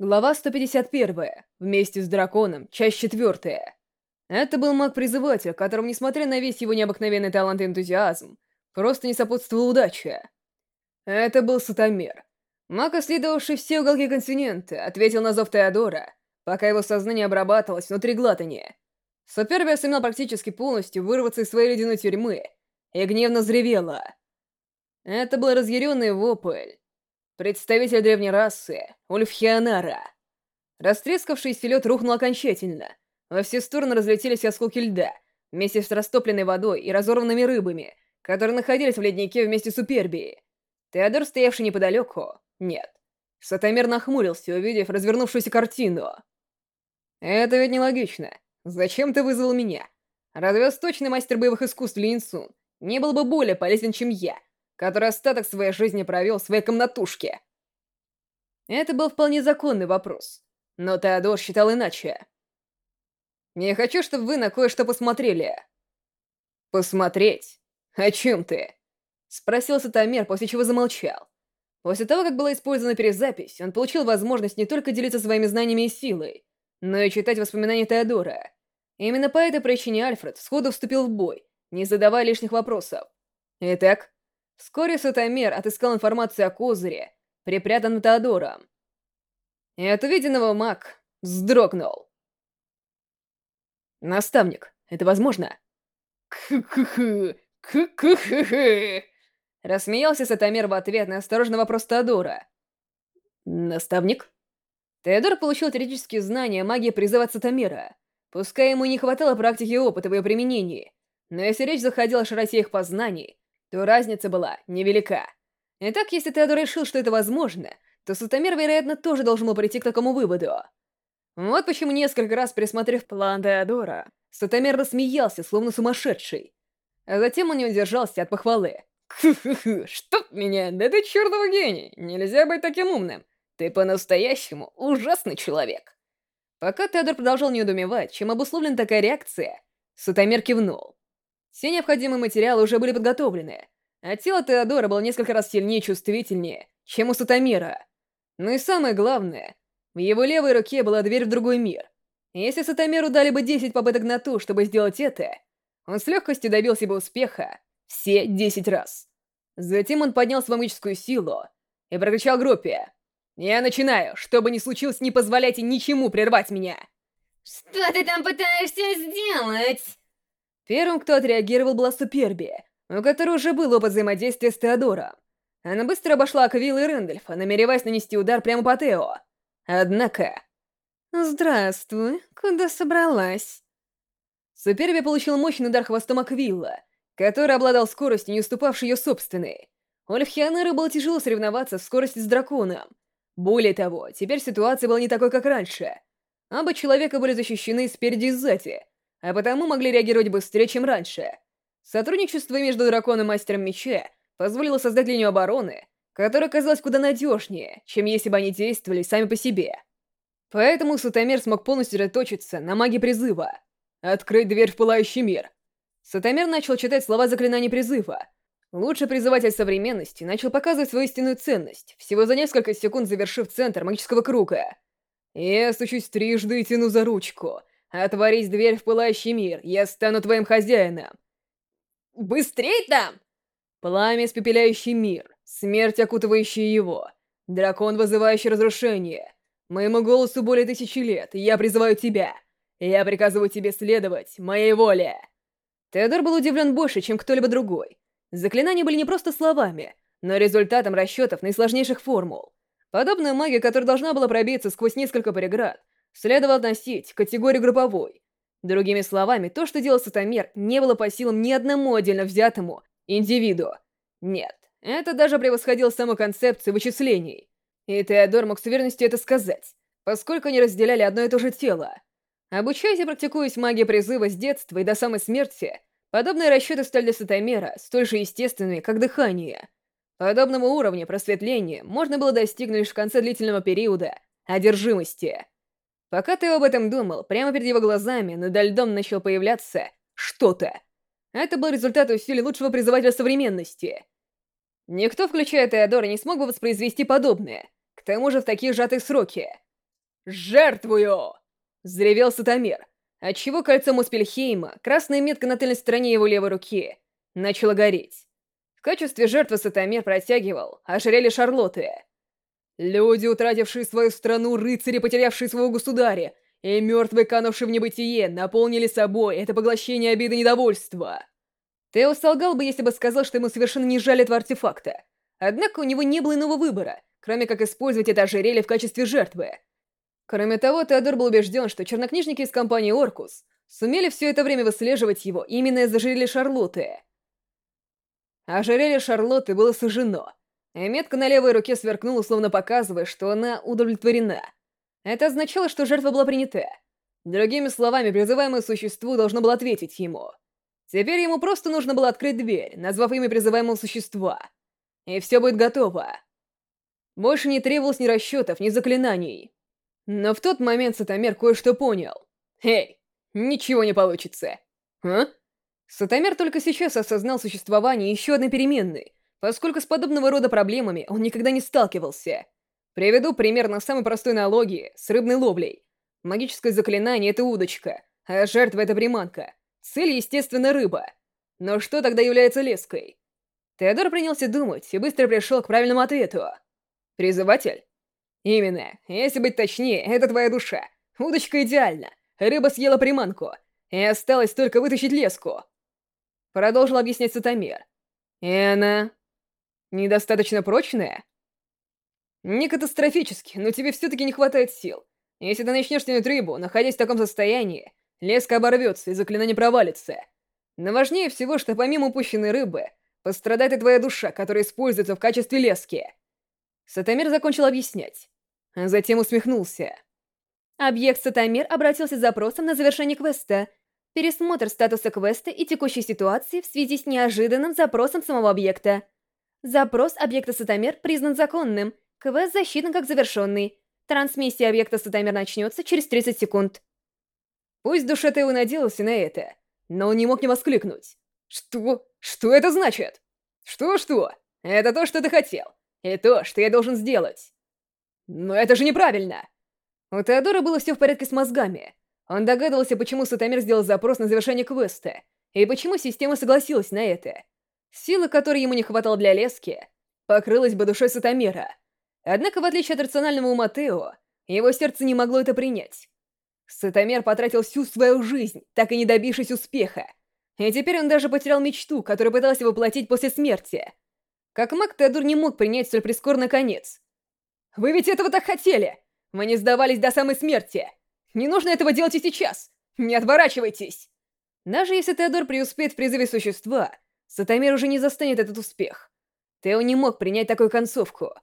Глава 151. Вместе с драконом. Часть четвертая. Это был маг призыватель, которому, несмотря на весь его необыкновенный талант и энтузиазм, просто не сопутствовала удача. Это был Сатомер. Маг, исследовавший все уголки континента, ответил на зов Теодора, пока его сознание обрабатывалось внутри глатани. Супербия сумел практически полностью вырваться из своей ледяной тюрьмы и гневно взревела. Это был разъяренный вопль, представитель древней расы, Ульфхианара. Растрескавшийся лед рухнул окончательно. Во все стороны разлетелись осколки льда, вместе с растопленной водой и разорванными рыбами, которые находились в леднике вместе с Упербией. Теодор, стоявший неподалеку, нет. Сатомир нахмурился, увидев развернувшуюся картину. «Это ведь нелогично. Зачем ты вызвал меня? Разве точный мастер боевых искусств Линсун не был бы более полезен, чем я?» который остаток своей жизни провел в своей комнатушке. Это был вполне законный вопрос, но Теодор считал иначе. «Я хочу, чтобы вы на кое-что посмотрели». «Посмотреть? О чем ты?» — спросил Сатамер, после чего замолчал. После того, как была использована перезапись, он получил возможность не только делиться своими знаниями и силой, но и читать воспоминания Теодора. Именно по этой причине Альфред сходу вступил в бой, не задавая лишних вопросов. Итак, Вскоре Сатомер отыскал информацию о козыре, припрятанном Теодором. И от увиденного маг вздрогнул. «Наставник, это возможно?» «Ку-ку-ку! Рассмеялся Сатамир в ответ на осторожный вопрос Теодора. «Наставник?» Теодор получил теоретические знания магии призыва от Сатамира. Пускай ему не хватало практики и опыта в ее применении, но если речь заходила о широте их познаний, то разница была невелика. Итак, если Теодор решил, что это возможно, то Сутамир, вероятно, тоже должен был прийти к такому выводу. Вот почему, несколько раз пересмотрев Все необходимые материалы уже были подготовлены, а тело Теодора было несколько раз сильнее и чувствительнее, чем у Сатамира. Ну и самое главное, в его левой руке была дверь в другой мир. Если Сатамиру дали бы 10 попыток на ту, чтобы сделать это, он с легкостью добился бы успеха все 10 раз. Затем он поднял свою магическую силу и прокричал группе. «Я начинаю! Что бы ни случилось, не позволяйте ничему прервать меня!» «Что ты там пытаешься сделать?» Первым, кто отреагировал, была Суперби, у которой уже был опыт взаимодействия с Теодором. Она быстро обошла Аквилла и Рэндольфа, намереваясь нанести удар прямо по Тео. Однако... «Здравствуй, куда собралась?» Суперби получил мощный удар хвостом Аквилла, который обладал скоростью, не уступавшей ее собственной. У Левхианера было тяжело соревноваться в скорости с драконом. Более того, теперь ситуация была не такой, как раньше. Оба человека были защищены спереди и сзади, а потому могли реагировать быстрее, чем раньше. Сотрудничество между драконом и мастером меча позволило создать линию обороны, которая оказалась куда надежнее, чем если бы они действовали сами по себе. Поэтому Сатомер смог полностью сосредоточиться на магии призыва. «Открыть дверь в пылающий мир». Сатомер начал читать слова заклинания призыва. Лучший призыватель современности начал показывать свою истинную ценность, всего за несколько секунд завершив центр магического круга. «Я стучусь трижды и тяну за ручку», Отворить дверь в пылающий мир. Я стану твоим хозяином. Быстрей там! Пламя, испепеляющий мир. Смерть, окутывающая его. Дракон, вызывающий разрушение. Моему голосу более тысячи лет. Я призываю тебя. Я приказываю тебе следовать моей воле. Теодор был удивлен больше, чем кто-либо другой. Заклинания были не просто словами, но результатом расчетов наисложнейших формул. Подобная магия, которая должна была пробиться сквозь несколько преград, Следовало относить к категории групповой. Другими словами, то, что делал Сатомер, не было по силам ни одному отдельно взятому индивиду. Нет, это даже превосходило саму концепцию вычислений. И Теодор мог с уверенностью это сказать, поскольку они разделяли одно и то же тело. Обучаясь и практикуясь магии призыва с детства и до самой смерти, подобные расчеты стали для Сатомера столь же естественными, как дыхание. Подобному уровню просветления можно было достигнуть лишь в конце длительного периода одержимости — Пока ты об этом Люди, утратившие свою страну, рыцари, потерявшие своего государя, и мертвые, канувшие в небытие, наполнили собой это поглощение обиды и недовольства. Тео солгал бы, если бы сказал, что ему совершенно не жаль этого артефакта. Однако у него не было иного выбора, кроме как использовать это ожерелье в качестве жертвы. Кроме того, Теодор был убежден, что чернокнижники из компании «Оркус» сумели все это время выслеживать его именно из ожерелья Шарлотты. Ожерелье Шарлотты было сожжено — а метка на левой руке сверкнула, словно показывая, что она удовлетворена. Это означало, что жертва была принята. Другими словами, призываемое существо должно было ответить ему. Теперь ему просто нужно было открыть дверь, назвав имя призываемого существа. И все будет готово. Больше не требовалось ни расчетов, ни заклинаний. Но в тот момент Сатомер кое-что понял. «Эй, ничего не получится!» «А?» Сатомер только сейчас осознал существование еще одной переменной — поскольку с подобного рода проблемами он никогда не сталкивался. Приведу пример на самой простой аналогии с рыбной ловлей. Магическое заклинание — это удочка, а жертва — это приманка. Цель, естественно, рыба. Но что тогда является леской? Теодор принялся думать и быстро пришел к правильному ответу. Призыватель? Именно. Если быть точнее, это твоя душа. Удочка идеальна. Рыба съела приманку. И осталось только вытащить леску. Продолжил объяснять Сатамир. И она недостаточно прочная? Не катастрофически, но тебе все-таки не хватает сил. Если ты начнешь тянуть рыбу, находясь в таком состоянии, леска оборвется и заклинание провалится. Но важнее всего, что помимо упущенной рыбы, пострадает и твоя душа, которая используется в качестве лески. Сатамир закончил объяснять. А затем усмехнулся. Объект Сатамир обратился с запросом на завершение квеста. Пересмотр статуса квеста и текущей ситуации в связи с неожиданным запросом самого объекта. Запрос объекта Сатомер признан законным. Квест засчитан как завершенный. Трансмиссия объекта Сатомер начнется через 30 секунд. Пусть душа Тео надеялся на это, но он не мог не воскликнуть. «Что? Что это значит?» «Что-что? Это то, что ты хотел. И то, что я должен сделать». «Но это же неправильно!» У Теодора было все в порядке с мозгами. Он догадывался, почему Сатомир сделал запрос на завершение квеста, и почему система согласилась на это. Сила, которой ему не хватало для лески, покрылась бы душой Сатамира. Однако, в отличие от рационального ума Тео, его сердце не могло это принять. Сатамир потратил всю свою жизнь, так и не добившись успеха. И теперь он даже потерял мечту, которую пытался воплотить после смерти. Как маг, Теодор не мог принять столь прискорный конец. «Вы ведь этого так хотели! Мы не сдавались до самой смерти! Не нужно этого делать и сейчас! Не отворачивайтесь!» Даже если Теодор преуспеет в призыве существа, Сатамир уже не застанет этот успех. Тео не мог принять такую концовку.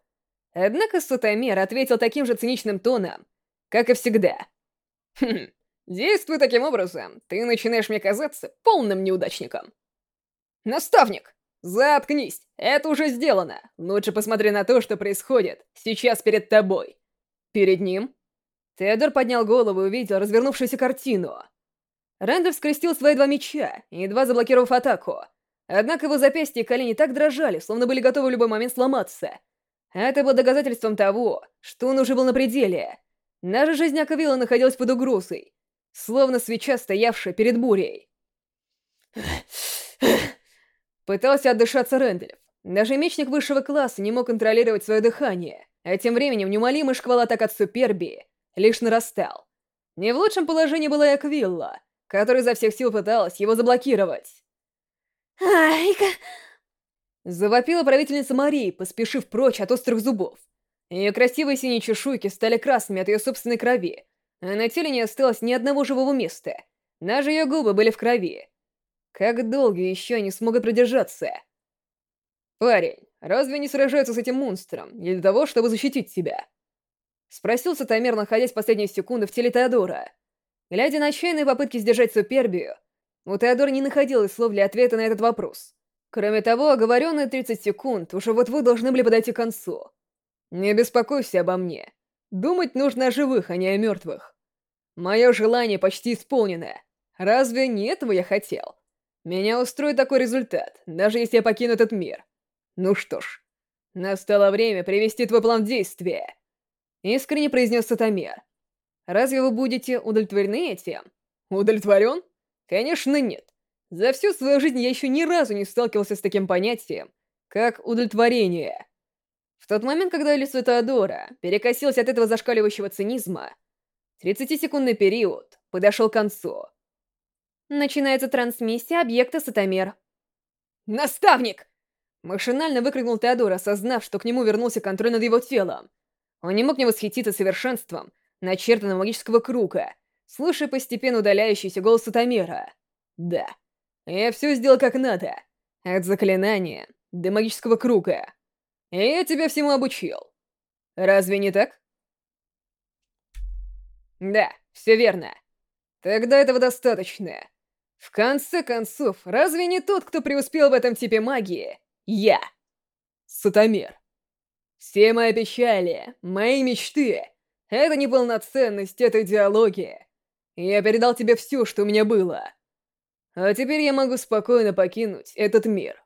Однако Сатамир ответил таким же циничным тоном, как и всегда. «Хм, действуй таким образом, ты начинаешь мне казаться полным неудачником». «Наставник!» «Заткнись! Это уже сделано! Лучше посмотри на то, что Однако его запястья и колени так дрожали, словно были готовы в любой момент сломаться. Это было доказательством того, что он уже был на пределе. Наша жизнь Акавилла находилась под угрозой, словно свеча, стоявшая перед бурей. Пытался отдышаться Рэндальф. Даже мечник высшего класса не мог контролировать свое дыхание, а тем временем неумолимый шквал атак от Супербии лишь нарастал. Не в лучшем положении была и Аквилла, которая изо всех сил пыталась его заблокировать. Айка! Завопила правительница Марии, поспешив прочь от острых зубов. Ее красивые синие чешуйки стали красными от ее собственной крови, а на теле не осталось ни одного живого места. Даже ее губы были в крови. Как долго еще они смогут продержаться? «Парень, разве не сражаются с этим монстром не для того, чтобы защитить себя?» Спросился Таймер, находясь последние секунды в теле Теодора. Глядя на отчаянные попытки сдержать Супербию, у Теодора не находилось слов для ответа на этот вопрос. Кроме того, оговоренные 30 секунд уже вот-вот должны были подойти к концу. Не беспокойся обо мне. Думать нужно о живых, а не о мертвых. Мое желание почти исполнено. Разве не этого я хотел? Меня устроит такой результат, даже если я покину этот мир. Ну что ж, настало время привести твой план в действие. Искренне произнес Сатомер. Разве вы будете удовлетворены этим? Удовлетворен? Конечно, нет. За всю свою жизнь я еще ни разу не сталкивался с таким понятием, как удовлетворение. В тот момент, когда лицо Теодора перекосилось от этого зашкаливающего цинизма, 30-секундный период подошел к концу. Начинается трансмиссия объекта Сатомер. «Наставник!» Машинально выкрикнул Теодор, осознав, что к нему вернулся контроль над его телом. Он не мог не восхититься совершенством начертанного магического круга, Слушай постепенно удаляющийся голос Сатамира. «Да. Я все сделал как надо. От заклинания до магического круга. И я тебя всему обучил. Разве не так?» «Да, все верно. Тогда этого достаточно. В конце концов, разве не тот, кто преуспел в этом типе магии? Я. Сатамир. Все мои печали, мои мечты — это неполноценность, этой идеология. Я передал тебе все, что у меня было. А теперь я могу спокойно покинуть этот мир.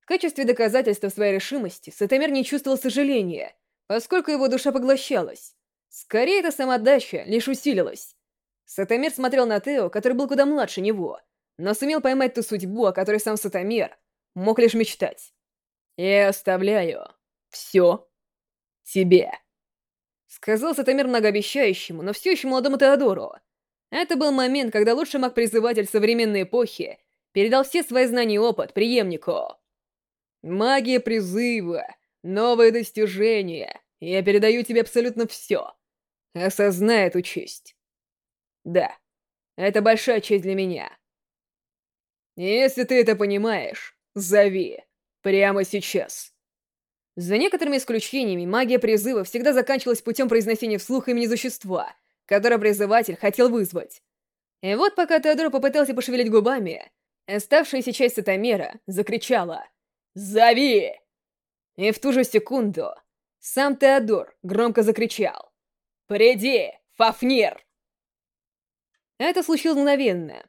В качестве доказательства своей решимости Сатамир не чувствовал сожаления, поскольку его душа поглощалась. Скорее, эта самодача лишь усилилась. Сатамир смотрел на Тео, который был куда младше него, но сумел поймать ту судьбу, о которой сам Сатамир мог лишь мечтать. «Я оставляю все тебе». Сказался Тамирнага обещающему, но все еще молодому Теодору. Это был момент, когда лучший маг-призыватель современной эпохи передал все свои знания и опыт преемнику. «Магия призыва, новые достижения, я передаю тебе абсолютно все. Осознай эту честь». «Да, это большая честь для меня». «Если ты это понимаешь, зови прямо сейчас». За некоторыми исключениями, магия призывов всегда заканчивалась путем произносения вслух имени существа, которое призыватель хотел вызвать. И вот пока Теодор попытался пошевелить губами, оставшаяся часть Сатомера закричала «Зови!». И в ту же секунду сам Теодор громко закричал «Приди, Фафнир!». Это случилось мгновенно.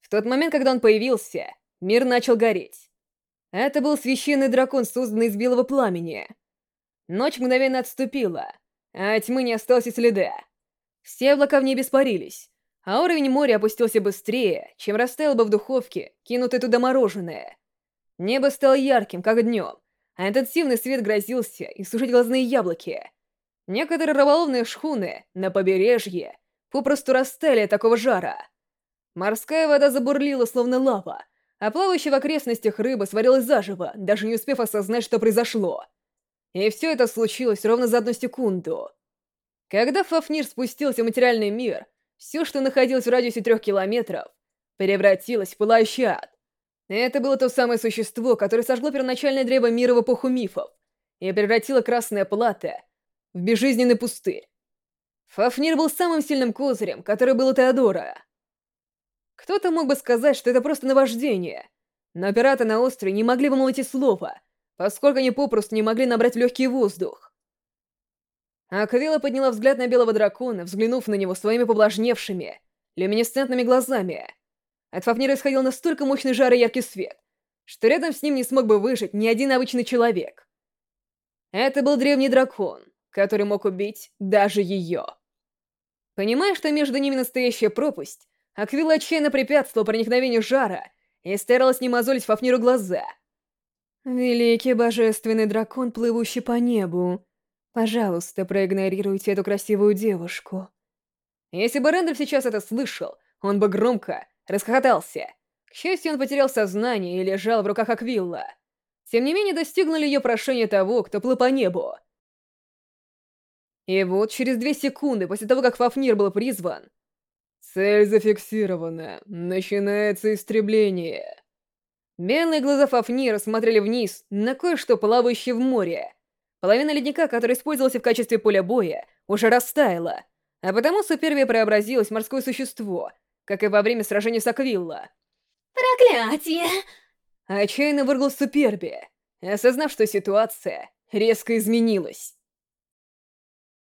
В тот момент, когда он появился, мир начал гореть. Это был священный дракон, созданный из белого пламени. Ночь мгновенно отступила, а тьмы не осталось и следа. Все облака в небе спарились, а уровень моря опустился быстрее, чем растаяло бы в духовке, кинутое туда мороженое. Небо стало ярким, как днем, а интенсивный свет грозился и сушить глазные яблоки. Некоторые рыболовные шхуны на побережье попросту растаяли от такого жара. Морская вода забурлила, словно лава, а плавающая в окрестностях рыба сварилась заживо, даже не успев осознать, что произошло. И все это случилось ровно за одну секунду. Когда Фафнир спустился в материальный мир, все, что находилось в радиусе трех километров, превратилось в пылающий ад. Это было то самое существо, которое сожгло первоначальное древо мира в эпоху мифов и превратило красное Плата в безжизненный пустырь. Фафнир был самым сильным козырем, который был у Теодора. Кто то мог бы сказать, что это просто наваждение? Но пираты на острове не могли вымолвить и слова, поскольку они попросту не могли набрать в легкий воздух. Аквила подняла взгляд на белого дракона, взглянув на него своими поблажневшими, люминесцентными глазами. От Фафнира исходил настолько мощный жар и яркий свет, что рядом с ним не смог бы выжить ни один обычный человек. Это был древний дракон, который мог убить даже ее. Понимая, что между ними настоящая пропасть, Аквилла отчаянно препятствовал проникновению жара и старалась не мозолить Фафниру глаза. «Великий божественный дракон, плывущий по небу, пожалуйста, проигнорируйте эту красивую девушку». Если бы Рэндаль сейчас это слышал, он бы громко расхохотался. К счастью, он потерял сознание и лежал в руках Аквилла. Тем не менее, достигнули ее прошение того, кто плыл по небу. И вот через две секунды после того, как Фафнир был призван, Цель зафиксирована. Начинается истребление. Белые глаза Фафнира смотрели вниз на кое-что плавающее в море. Половина ледника, который использовался в качестве поля боя, уже растаяла, а потому супервия преобразилось в морское существо, как и во время сражения с Аквилла. «Проклятие!» Отчаянно выргал суперби, осознав, что ситуация резко изменилась.